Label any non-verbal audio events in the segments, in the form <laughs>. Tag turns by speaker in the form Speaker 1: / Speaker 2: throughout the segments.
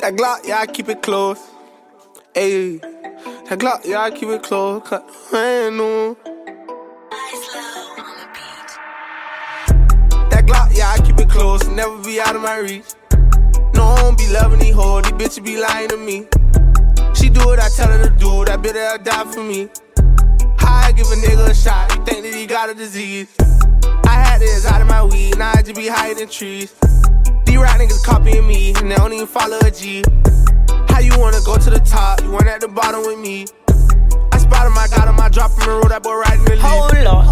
Speaker 1: That Glock, yeah, I keep it close. Ayy. That Glock, yeah, I keep it close. Cut hand on. That Glock, yeah, I keep it close. Never be out of my reach. No, I don't be loving these hoes. These bitches be lying to me. She do what I tell her to do. That bitch, that'll die for me. How I give a nigga a shot? You think that he got a disease? I had this out of my weed. Now I just be than trees. Rap niggas copying me, and they don't even follow a G. How you wanna go to the top? You want at the bottom with me? I spot him, I got him, I drop him and roll that boy right in the lead.
Speaker 2: Hold up,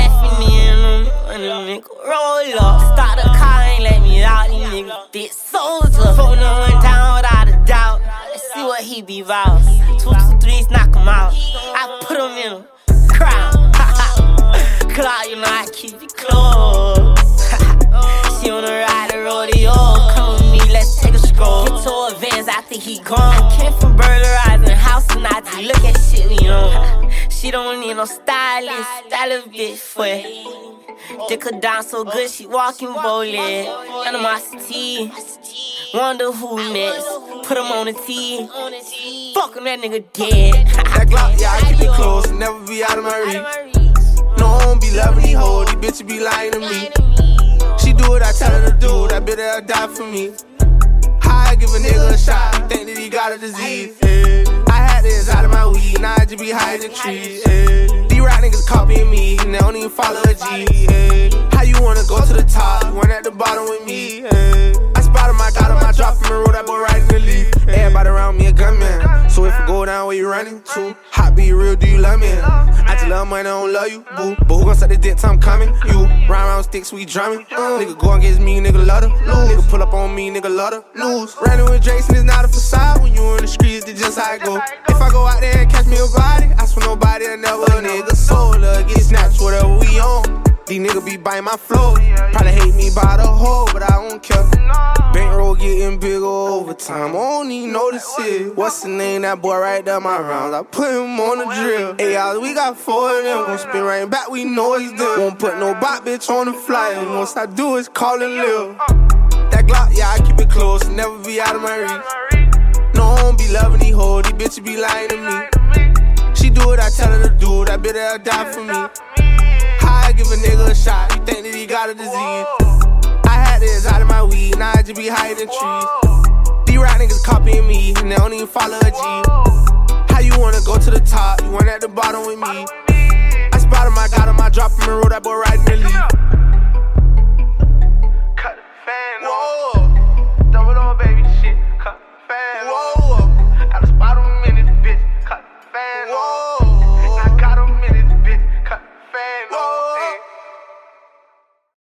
Speaker 2: effing in and the nigga roll up. Start the car, ain't let me out, these niggas bit soldier. No one down without a doubt. Let's see what he be about. Two, two, threes, knock him out. I put him in a crown. <laughs> Cloud, you know I keep it close. Don't need no stylist, stylist bitch it. Dick her down so good, she walking bowling. Animosity. Wonder who next. Put him on the T. Fuck him, that nigga dead.
Speaker 1: That Glock, yeah, I keep it close. Never be out of my reach. No, I don't be loving these hoes. These bitches be lying to me. She do what I tell her to do. That bitch, that'll die for me. I give a nigga a shot? Think that he got a disease? Yeah. I had this just be higher than trees. Yeah. These rap niggas copying me, and they don't even follow a G. Yeah. How you wanna go to the top? You want at the bottom with me? Yeah. I spot him, I got him, I drop him and roll that boy right in the leaf. Everybody around me a gunman. So if I go down where you running to, hot be real, do you love me? I just love money, I don't love you, boo. But who gon' set the dick time coming? You round round sticks, we drumming. Nigga go against me, nigga love to lose. Nigga on me, nigga love to lose. Running with Jason is not a facade. When you in the streets, it's just how I go. If I go out there and catch me a body, I swear nobody will never a nigga soul get snatched, whatever we on. These niggas be biting my flow. Probably hate me by the hole, but I don't care. Bankroll getting bigger over time. I don't even notice it. What's the name? That boy right there, my rounds. I put him on the drill. Hey, y'all, we got four of them. Gonna spin right back, we know he's there. Won't put no bot bitch on the flyer. Once I do, it's call and live. That Glock, yeah, I. Never be out of my reach. No, I don't be loving these hoes. These bitches be lying to me. She do what I tell her to do. That bitch, that'll die for me. How I give a nigga a shot? You think that he got a disease? I had this out of my weed, now I just be than trees. These rap niggas copying me, and they don't even follow a G. How you wanna go to the top? You want at the bottom with me? I spot him, I got him, I drop him and roll that boy right in the lead.